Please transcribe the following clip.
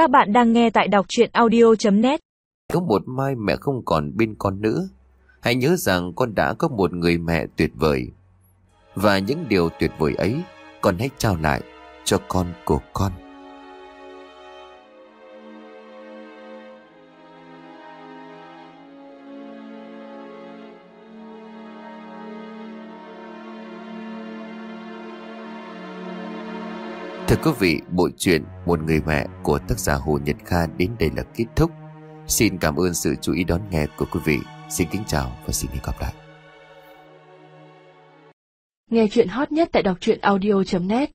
Các bạn đang nghe tại đọc chuyện audio.net Có một mai mẹ không còn bên con nữa. Hãy nhớ rằng con đã có một người mẹ tuyệt vời. Và những điều tuyệt vời ấy, con hãy trao lại cho con của con. Thưa quý vị, bộ truyện Một người mẹ của tác giả Hồ Nhật Kha đến đây là kết thúc. Xin cảm ơn sự chú ý đón nghe của quý vị. Xin kính chào và xin hẹn gặp lại. Nghe chuyện hot nhất tại đọc truyện audio.net